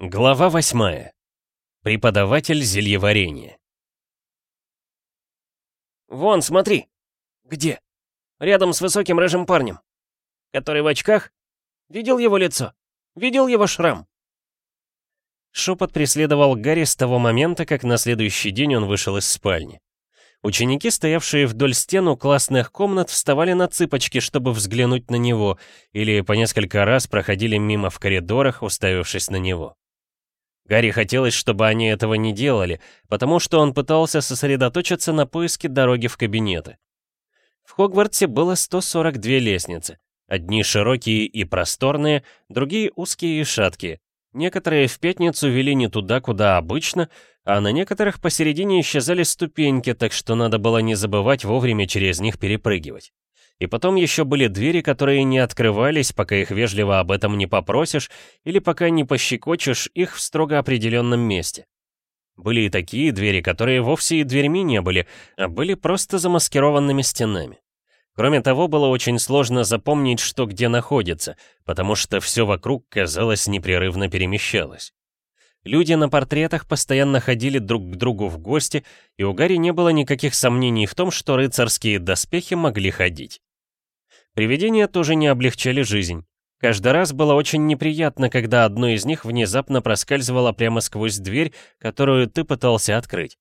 Глава восьмая. Преподаватель зельеварения. «Вон, смотри!» «Где?» «Рядом с высоким рыжим парнем. Который в очках? Видел его лицо? Видел его шрам?» Шепот преследовал Гарри с того момента, как на следующий день он вышел из спальни. Ученики, стоявшие вдоль стен у классных комнат, вставали на цыпочки, чтобы взглянуть на него, или по несколько раз проходили мимо в коридорах, уставившись на него. Гарри хотелось, чтобы они этого не делали, потому что он пытался сосредоточиться на поиске дороги в кабинеты. В Хогвартсе было 142 лестницы. Одни широкие и просторные, другие узкие и шаткие. Некоторые в пятницу вели не туда, куда обычно, а на некоторых посередине исчезали ступеньки, так что надо было не забывать вовремя через них перепрыгивать. И потом еще были двери, которые не открывались, пока их вежливо об этом не попросишь, или пока не пощекочешь их в строго определенном месте. Были и такие двери, которые вовсе и дверьми не были, а были просто замаскированными стенами. Кроме того, было очень сложно запомнить, что где находится, потому что все вокруг, казалось, непрерывно перемещалось. Люди на портретах постоянно ходили друг к другу в гости, и у Гарри не было никаких сомнений в том, что рыцарские доспехи могли ходить. Привидения тоже не облегчали жизнь. Каждый раз было очень неприятно, когда одно из них внезапно проскальзывало прямо сквозь дверь, которую ты пытался открыть.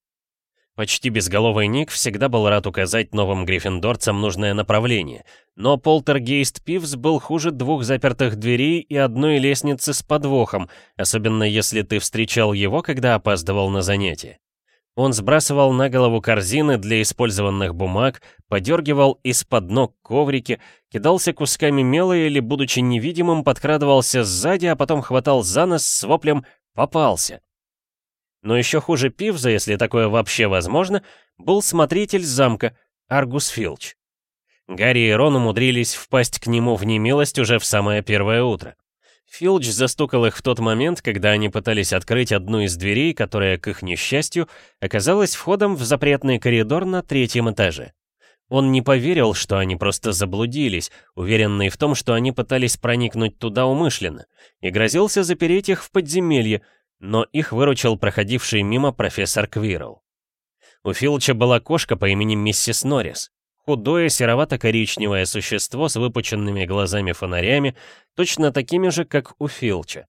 Почти безголовый Ник всегда был рад указать новым гриффиндорцам нужное направление, но полтергейст Пивс был хуже двух запертых дверей и одной лестницы с подвохом, особенно если ты встречал его, когда опаздывал на занятия. Он сбрасывал на голову корзины для использованных бумаг, подергивал из-под ног коврики, кидался кусками мела или, будучи невидимым, подкрадывался сзади, а потом хватал за нос с воплем «попался». Но еще хуже Пивза, если такое вообще возможно, был смотритель замка Аргус Филч. Гарри и Рон умудрились впасть к нему в немилость уже в самое первое утро. Филч застукал их в тот момент, когда они пытались открыть одну из дверей, которая, к их несчастью, оказалась входом в запретный коридор на третьем этаже. Он не поверил, что они просто заблудились, уверенный в том, что они пытались проникнуть туда умышленно, и грозился запереть их в подземелье, но их выручил проходивший мимо профессор Квирл. У Филча была кошка по имени Миссис Норрис. Худое серовато-коричневое существо с выпученными глазами-фонарями, точно такими же, как у Филча.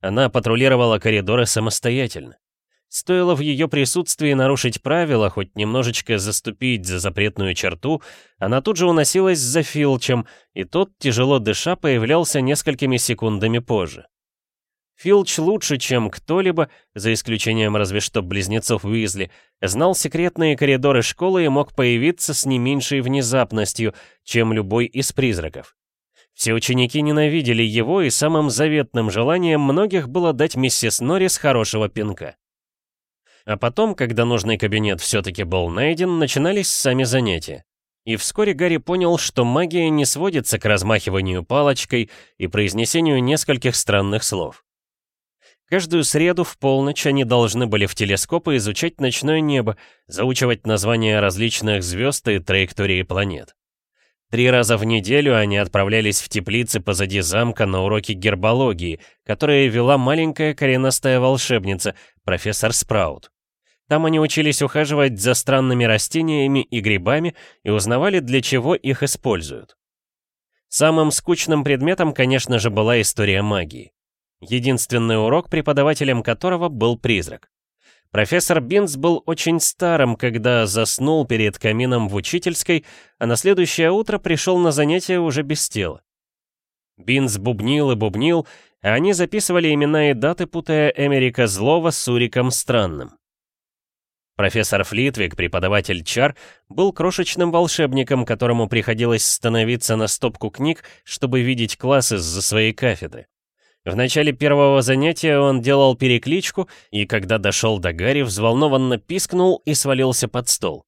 Она патрулировала коридоры самостоятельно. Стоило в ее присутствии нарушить правила, хоть немножечко заступить за запретную черту, она тут же уносилась за Филчем, и тот, тяжело дыша, появлялся несколькими секундами позже. Филч лучше, чем кто-либо, за исключением разве что близнецов Уизли, знал секретные коридоры школы и мог появиться с не меньшей внезапностью, чем любой из призраков. Все ученики ненавидели его, и самым заветным желанием многих было дать миссис Норрис хорошего пинка. А потом, когда нужный кабинет все-таки был найден, начинались сами занятия. И вскоре Гарри понял, что магия не сводится к размахиванию палочкой и произнесению нескольких странных слов. Каждую среду в полночь они должны были в телескопы изучать ночное небо, заучивать названия различных звезд и траектории планет. Три раза в неделю они отправлялись в теплицы позади замка на уроки гербологии, которые вела маленькая коренастая волшебница, профессор Спраут. Там они учились ухаживать за странными растениями и грибами и узнавали, для чего их используют. Самым скучным предметом, конечно же, была история магии единственный урок, преподавателем которого был призрак. Профессор Бинс был очень старым, когда заснул перед камином в учительской, а на следующее утро пришел на занятия уже без тела. Бинс бубнил и бубнил, а они записывали имена и даты, путая Эмерика Злого с Уриком Странным. Профессор Флитвик, преподаватель чар, был крошечным волшебником, которому приходилось становиться на стопку книг, чтобы видеть класс из-за своей кафедры. В начале первого занятия он делал перекличку, и когда дошел до Гарри, взволнованно пискнул и свалился под стол.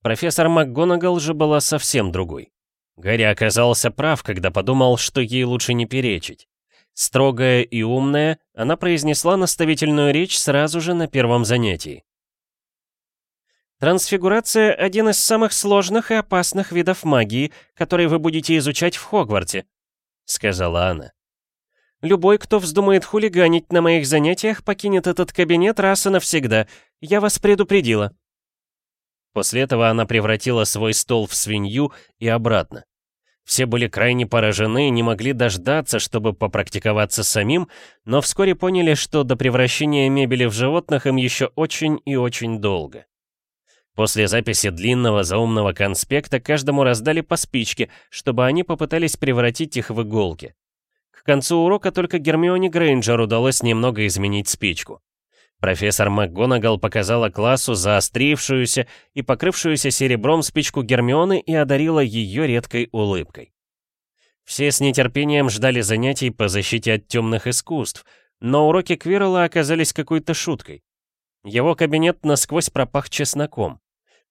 Профессор МакГонагал же была совсем другой. Гарри оказался прав, когда подумал, что ей лучше не перечить. Строгая и умная, она произнесла наставительную речь сразу же на первом занятии. Трансфигурация — один из самых сложных и опасных видов магии, который вы будете изучать в Хогварте», — сказала она. Любой, кто вздумает хулиганить на моих занятиях, покинет этот кабинет раз и навсегда. Я вас предупредила». После этого она превратила свой стол в свинью и обратно. Все были крайне поражены и не могли дождаться, чтобы попрактиковаться самим, но вскоре поняли, что до превращения мебели в животных им еще очень и очень долго. После записи длинного заумного конспекта каждому раздали по спичке, чтобы они попытались превратить их в иголки. К концу урока только Гермионе Грейнджер удалось немного изменить спичку. Профессор МакГонагал показала классу заострившуюся и покрывшуюся серебром спичку Гермионы и одарила ее редкой улыбкой. Все с нетерпением ждали занятий по защите от темных искусств, но уроки Квирла оказались какой-то шуткой. Его кабинет насквозь пропах чесноком.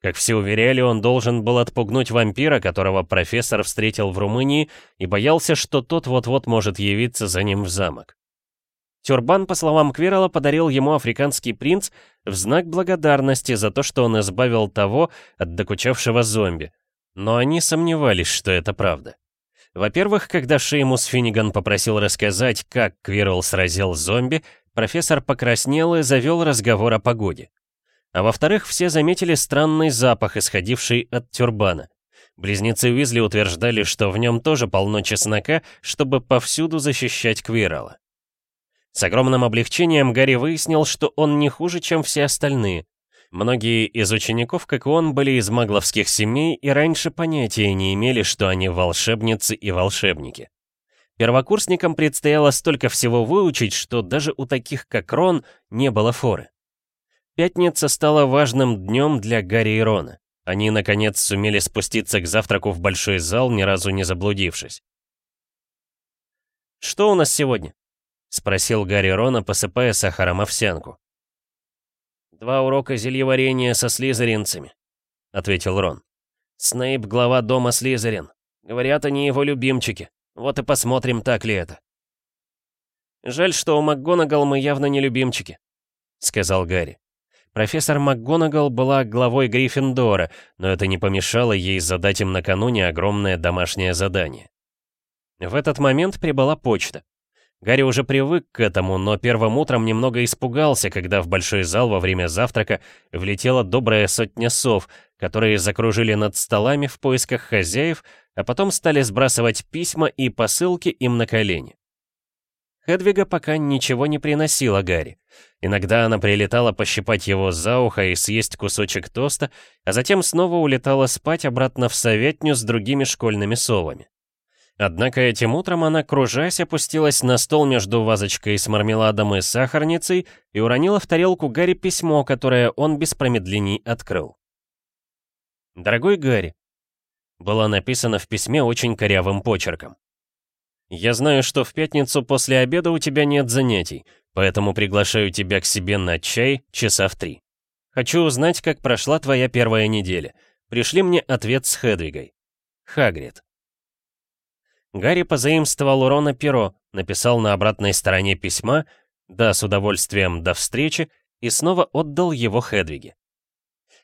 Как все уверяли, он должен был отпугнуть вампира, которого профессор встретил в Румынии, и боялся, что тот вот-вот может явиться за ним в замок. Тюрбан, по словам Квирла, подарил ему африканский принц в знак благодарности за то, что он избавил того от докучавшего зомби. Но они сомневались, что это правда. Во-первых, когда Шеймус Финниган попросил рассказать, как Квирл сразил зомби, профессор покраснел и завел разговор о погоде. А во-вторых, все заметили странный запах, исходивший от тюрбана. Близнецы Уизли утверждали, что в нем тоже полно чеснока, чтобы повсюду защищать Квирала. С огромным облегчением Гарри выяснил, что он не хуже, чем все остальные. Многие из учеников, как и он, были из магловских семей и раньше понятия не имели, что они волшебницы и волшебники. Первокурсникам предстояло столько всего выучить, что даже у таких, как Рон, не было форы. Пятница стала важным днем для Гарри и Рона. Они, наконец, сумели спуститься к завтраку в большой зал, ни разу не заблудившись. «Что у нас сегодня?» — спросил Гарри Рона, посыпая сахаром овсянку. «Два урока зельеварения со слизеринцами», — ответил Рон. «Снейп — глава дома Слизерин. Говорят, они его любимчики. Вот и посмотрим, так ли это». «Жаль, что у МакГонагал мы явно не любимчики», — сказал Гарри. Профессор МакГонагал была главой Гриффиндора, но это не помешало ей задать им накануне огромное домашнее задание. В этот момент прибыла почта. Гарри уже привык к этому, но первым утром немного испугался, когда в большой зал во время завтрака влетела добрая сотня сов, которые закружили над столами в поисках хозяев, а потом стали сбрасывать письма и посылки им на колени. Хедвига пока ничего не приносила Гарри. Иногда она прилетала пощипать его за ухо и съесть кусочек тоста, а затем снова улетала спать обратно в советню с другими школьными совами. Однако этим утром она, кружась, опустилась на стол между вазочкой с мармеладом и сахарницей и уронила в тарелку Гарри письмо, которое он без промедлений открыл. «Дорогой Гарри», было написано в письме очень корявым почерком. Я знаю, что в пятницу после обеда у тебя нет занятий, поэтому приглашаю тебя к себе на чай часа в три. Хочу узнать, как прошла твоя первая неделя. Пришли мне ответ с Хедвигой. Хагрид. Гарри позаимствовал у Рона перо, написал на обратной стороне письма «Да, с удовольствием, до встречи» и снова отдал его Хедвиге.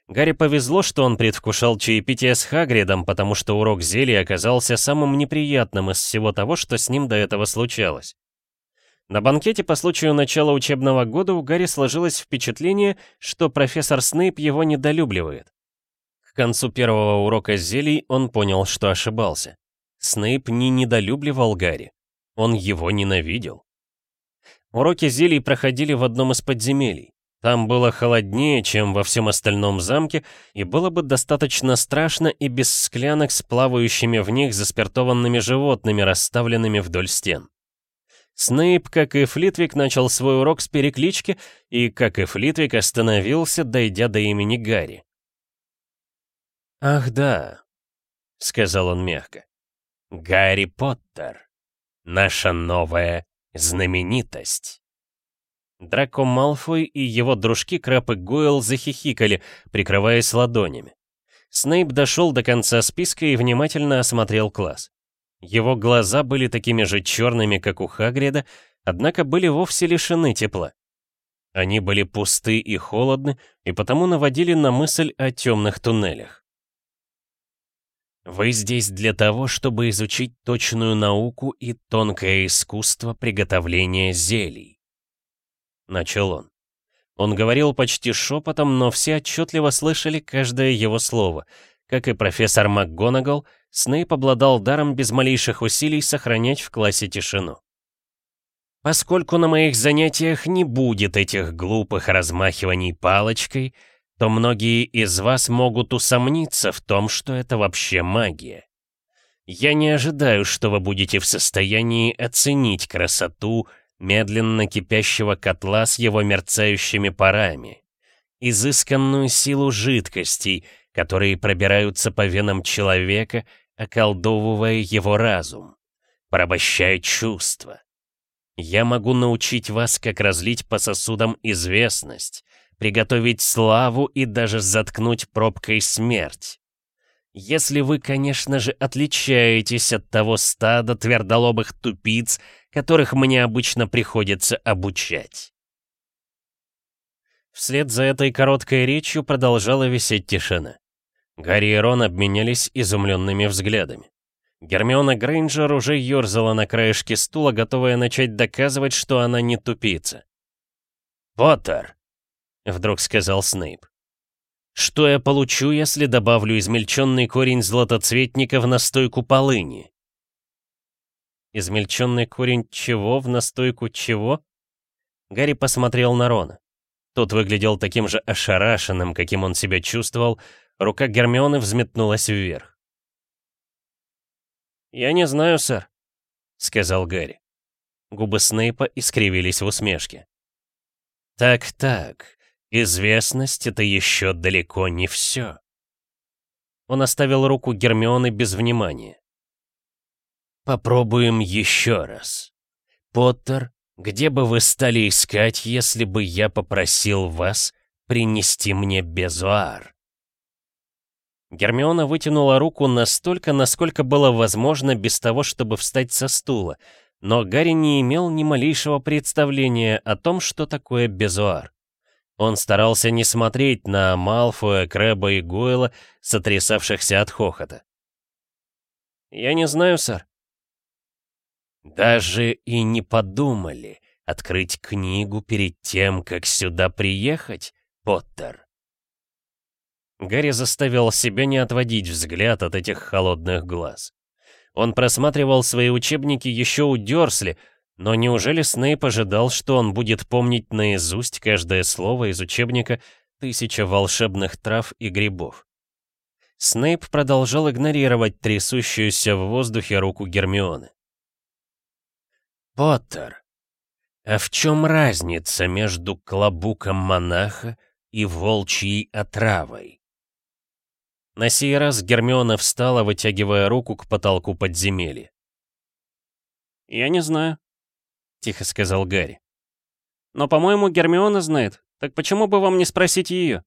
Гарри повезло, что он предвкушал чаепитие с Хагридом, потому что урок зелий оказался самым неприятным из всего того, что с ним до этого случалось. На банкете по случаю начала учебного года у Гарри сложилось впечатление, что профессор Снейп его недолюбливает. К концу первого урока зелий он понял, что ошибался. Снейп не недолюбливал Гарри. Он его ненавидел. Уроки зелий проходили в одном из подземелий. Там было холоднее, чем во всем остальном замке, и было бы достаточно страшно и без склянок с плавающими в них заспиртованными животными, расставленными вдоль стен. Снейп, как и Флитвик, начал свой урок с переклички и, как и Флитвик, остановился, дойдя до имени Гарри. «Ах да», — сказал он мягко, — «Гарри Поттер, наша новая знаменитость». Драко Малфой и его дружки Крэп и Гойл захихикали, прикрываясь ладонями. Снейп дошел до конца списка и внимательно осмотрел класс. Его глаза были такими же черными, как у Хагрида, однако были вовсе лишены тепла. Они были пусты и холодны, и потому наводили на мысль о темных туннелях. Вы здесь для того, чтобы изучить точную науку и тонкое искусство приготовления зелий. Начал он. Он говорил почти шепотом, но все отчетливо слышали каждое его слово. Как и профессор МакГонагал, Снейп обладал даром без малейших усилий сохранять в классе тишину. Поскольку на моих занятиях не будет этих глупых размахиваний палочкой, то многие из вас могут усомниться в том, что это вообще магия. Я не ожидаю, что вы будете в состоянии оценить красоту медленно кипящего котла с его мерцающими парами, изысканную силу жидкостей, которые пробираются по венам человека, околдовывая его разум, порабощая чувства. Я могу научить вас, как разлить по сосудам известность, приготовить славу и даже заткнуть пробкой смерть. Если вы, конечно же, отличаетесь от того стада твердолобых тупиц, которых мне обычно приходится обучать. Вслед за этой короткой речью продолжала висеть тишина. Гарри и Рон обменялись изумленными взглядами. Гермиона Грейнджер уже ерзала на краешке стула, готовая начать доказывать, что она не тупица. «Поттер!» — вдруг сказал Снейп. Что я получу, если добавлю измельченный корень златоцветника в настойку полыни? Измельченный корень чего в настойку чего? Гарри посмотрел на Рона. Тот выглядел таким же ошарашенным, каким он себя чувствовал. Рука Гермионы взметнулась вверх. «Я не знаю, сэр», — сказал Гарри. Губы Снейпа искривились в усмешке. «Так-так, Известность — это еще далеко не все. Он оставил руку Гермионы без внимания. Попробуем еще раз. Поттер, где бы вы стали искать, если бы я попросил вас принести мне безуар? Гермиона вытянула руку настолько, насколько было возможно без того, чтобы встать со стула, но Гарри не имел ни малейшего представления о том, что такое безуар. Он старался не смотреть на Малфоя, Крэба и Гойла, сотрясавшихся от хохота. «Я не знаю, сэр». «Даже и не подумали открыть книгу перед тем, как сюда приехать, Поттер?» Гарри заставил себя не отводить взгляд от этих холодных глаз. Он просматривал свои учебники еще у Дёрсли, но неужели Снейп ожидал, что он будет помнить наизусть каждое слово из учебника «Тысяча волшебных трав и грибов»? Снейп продолжал игнорировать трясущуюся в воздухе руку Гермионы. «Поттер, а в чем разница между клобуком монаха и волчьей отравой?» На сей раз Гермиона встала, вытягивая руку к потолку подземелья. «Я не знаю», тихо сказал Гарри. «Но, по-моему, Гермиона знает. Так почему бы вам не спросить ее?»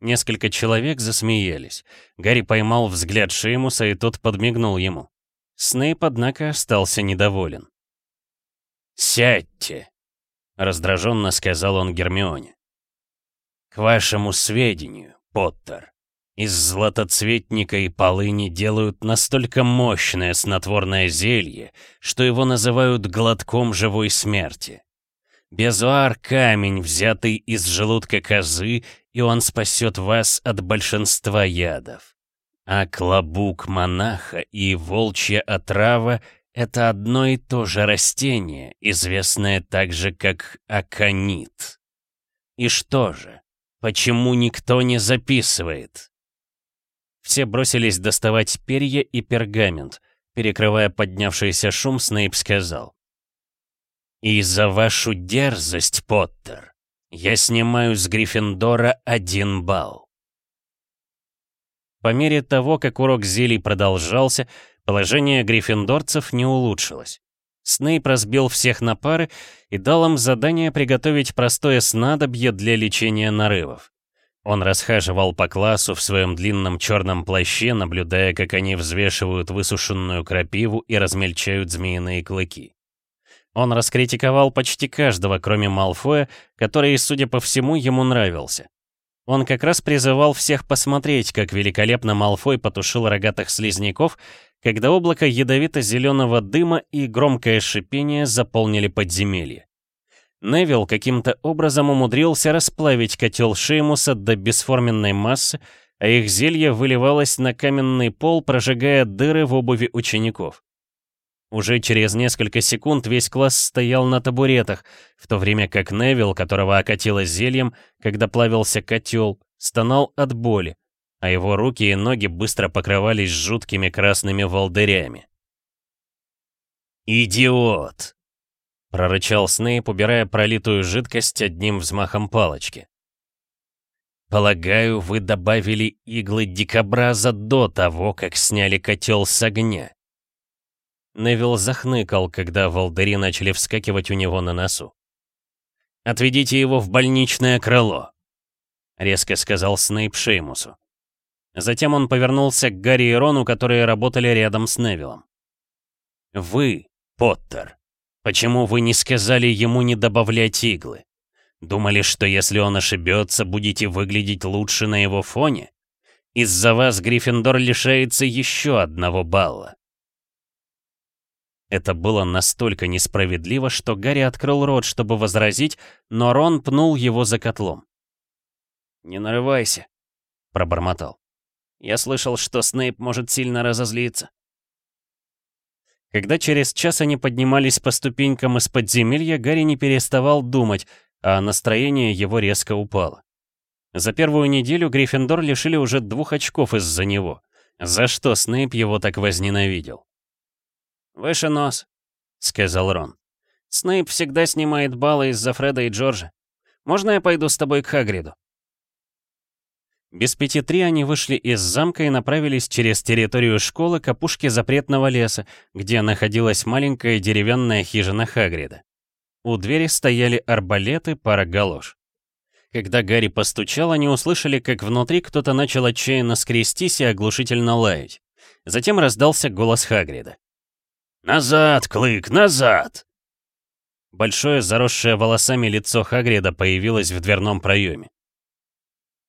Несколько человек засмеялись. Гарри поймал взгляд Шеймуса, и тот подмигнул ему. Снейп, однако, остался недоволен. «Сядьте», — раздраженно сказал он Гермионе. «К вашему сведению, Поттер, из златоцветника и полыни делают настолько мощное снотворное зелье, что его называют глотком живой смерти. Безуар — камень, взятый из желудка козы, и он спасет вас от большинства ядов. А клобук монаха и волчья отрава — это одно и то же растение, известное также как аконит. И что же, почему никто не записывает? Все бросились доставать перья и пергамент. Перекрывая поднявшийся шум, Снейп сказал. «И за вашу дерзость, Поттер, я снимаю с Гриффиндора один балл». По мере того, как урок зелий продолжался, положение гриффиндорцев не улучшилось. Снейп разбил всех на пары и дал им задание приготовить простое снадобье для лечения нарывов. Он расхаживал по классу в своем длинном черном плаще, наблюдая, как они взвешивают высушенную крапиву и размельчают змеиные клыки. Он раскритиковал почти каждого, кроме Малфоя, который, судя по всему, ему нравился. Он как раз призывал всех посмотреть, как великолепно Малфой потушил рогатых слизняков, когда облако ядовито-зеленого дыма и громкое шипение заполнили подземелье. Невил каким-то образом умудрился расплавить котел Шеймуса до бесформенной массы, а их зелье выливалось на каменный пол, прожигая дыры в обуви учеников. Уже через несколько секунд весь класс стоял на табуретах, в то время как Невил, которого окатило зельем, когда плавился котел, стонал от боли, а его руки и ноги быстро покрывались жуткими красными волдырями. «Идиот!» — прорычал Снейп, убирая пролитую жидкость одним взмахом палочки. «Полагаю, вы добавили иглы дикобраза до того, как сняли котел с огня». Невил захныкал, когда волдыри начали вскакивать у него на носу. «Отведите его в больничное крыло», — резко сказал Снейп Шеймусу. Затем он повернулся к Гарри и Рону, которые работали рядом с Невилом. «Вы, Поттер, почему вы не сказали ему не добавлять иглы? Думали, что если он ошибется, будете выглядеть лучше на его фоне? Из-за вас Гриффиндор лишается еще одного балла». Это было настолько несправедливо, что Гарри открыл рот, чтобы возразить, но Рон пнул его за котлом. «Не нарывайся», — пробормотал. «Я слышал, что Снейп может сильно разозлиться». Когда через час они поднимались по ступенькам из подземелья, Гарри не переставал думать, а настроение его резко упало. За первую неделю Гриффиндор лишили уже двух очков из-за него. За что Снейп его так возненавидел? «Выше нос», — сказал Рон. «Снейп всегда снимает баллы из-за Фреда и Джорджа. Можно я пойду с тобой к Хагриду?» Без пяти три они вышли из замка и направились через территорию школы к опушке запретного леса, где находилась маленькая деревянная хижина Хагрида. У двери стояли арбалеты, пара галош. Когда Гарри постучал, они услышали, как внутри кто-то начал отчаянно скрестись и оглушительно лаять. Затем раздался голос Хагрида. «Назад, Клык, назад!» Большое, заросшее волосами лицо Хагрида появилось в дверном проеме.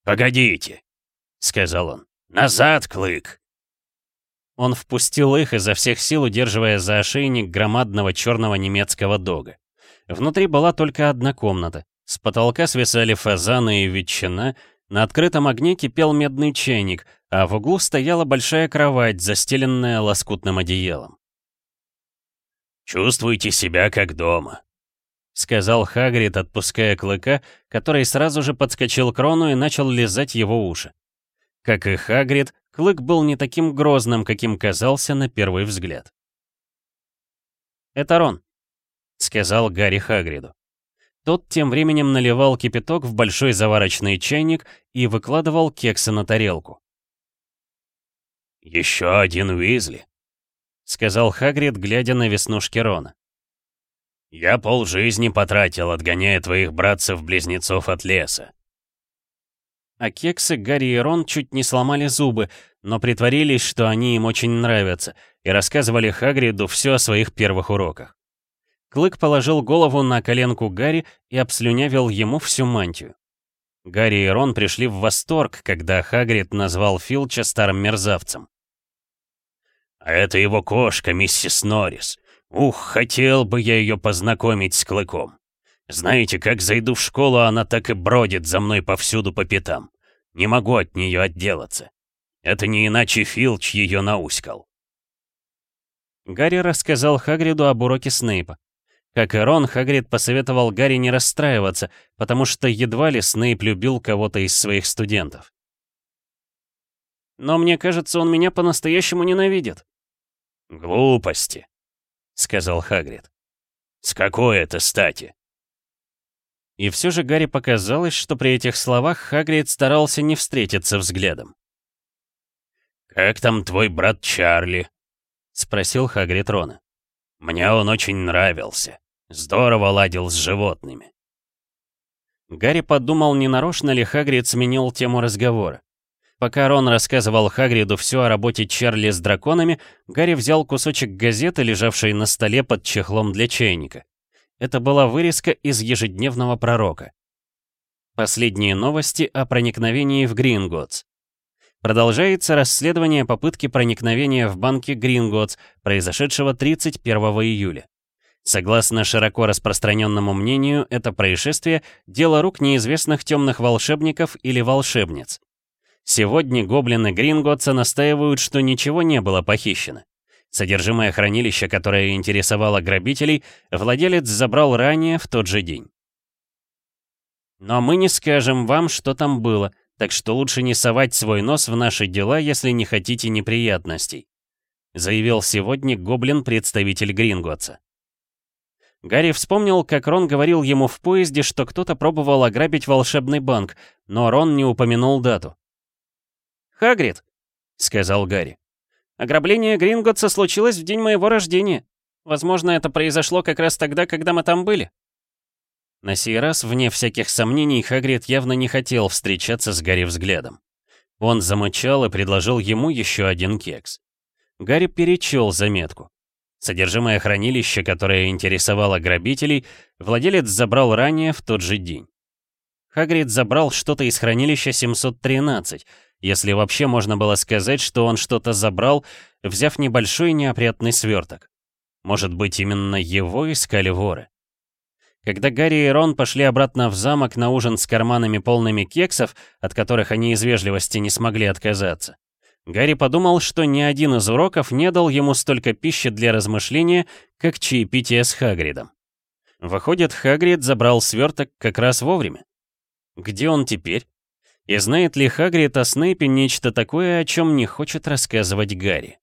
«Погодите», — сказал он. «Назад, Клык!» Он впустил их изо всех сил, удерживая за ошейник громадного черного немецкого дога. Внутри была только одна комната. С потолка свисали фазаны и ветчина, на открытом огне кипел медный чайник, а в углу стояла большая кровать, застеленная лоскутным одеялом. «Чувствуйте себя как дома», — сказал Хагрид, отпуская клыка, который сразу же подскочил к Рону и начал лизать его уши. Как и Хагрид, клык был не таким грозным, каким казался на первый взгляд. «Это Рон», — сказал Гарри Хагриду. Тот тем временем наливал кипяток в большой заварочный чайник и выкладывал кексы на тарелку. «Еще один Уизли», сказал Хагрид, глядя на веснушки Рона. «Я полжизни потратил, отгоняя твоих братцев-близнецов от леса». А кексы Гарри и Рон чуть не сломали зубы, но притворились, что они им очень нравятся, и рассказывали Хагриду все о своих первых уроках. Клык положил голову на коленку Гарри и обслюнявил ему всю мантию. Гарри и Рон пришли в восторг, когда Хагрид назвал Филча старым мерзавцем. А это его кошка, миссис Норрис. Ух, хотел бы я ее познакомить с Клыком. Знаете, как зайду в школу, она так и бродит за мной повсюду по пятам. Не могу от нее отделаться. Это не иначе Филч ее науськал. Гарри рассказал Хагриду об уроке Снейпа. Как и Рон, Хагрид посоветовал Гарри не расстраиваться, потому что едва ли Снейп любил кого-то из своих студентов. «Но мне кажется, он меня по-настоящему ненавидит», «Глупости», — сказал Хагрид. «С какой это стати?» И все же Гарри показалось, что при этих словах Хагрид старался не встретиться взглядом. «Как там твой брат Чарли?» — спросил Хагрид Рона. «Мне он очень нравился. Здорово ладил с животными». Гарри подумал, не нарочно ли Хагрид сменил тему разговора. Пока Рон рассказывал Хагриду все о работе Чарли с драконами, Гарри взял кусочек газеты, лежавшей на столе под чехлом для чайника. Это была вырезка из ежедневного пророка. Последние новости о проникновении в Гринготс. Продолжается расследование попытки проникновения в банки Гринготс, произошедшего 31 июля. Согласно широко распространенному мнению, это происшествие – дело рук неизвестных темных волшебников или волшебниц. Сегодня гоблины Гринготса настаивают, что ничего не было похищено. Содержимое хранилища, которое интересовало грабителей, владелец забрал ранее в тот же день. Но мы не скажем вам, что там было, так что лучше не совать свой нос в наши дела, если не хотите неприятностей», заявил сегодня гоблин-представитель Гринготса. Гарри вспомнил, как Рон говорил ему в поезде, что кто-то пробовал ограбить волшебный банк, но Рон не упомянул дату. «Хагрид», — сказал Гарри, — «ограбление Гринготса случилось в день моего рождения. Возможно, это произошло как раз тогда, когда мы там были». На сей раз, вне всяких сомнений, Хагрид явно не хотел встречаться с Гарри взглядом. Он замычал и предложил ему еще один кекс. Гарри перечел заметку. Содержимое хранилища, которое интересовало грабителей, владелец забрал ранее в тот же день. Хагрид забрал что-то из хранилища 713, если вообще можно было сказать, что он что-то забрал, взяв небольшой неопрятный сверток. Может быть, именно его искали воры. Когда Гарри и Рон пошли обратно в замок на ужин с карманами полными кексов, от которых они из вежливости не смогли отказаться, Гарри подумал, что ни один из уроков не дал ему столько пищи для размышления, как чаепитие с Хагридом. Выходит, Хагрид забрал сверток как раз вовремя. Где он теперь? И знает ли Хагрид о Снейпе нечто такое, о чем не хочет рассказывать Гарри?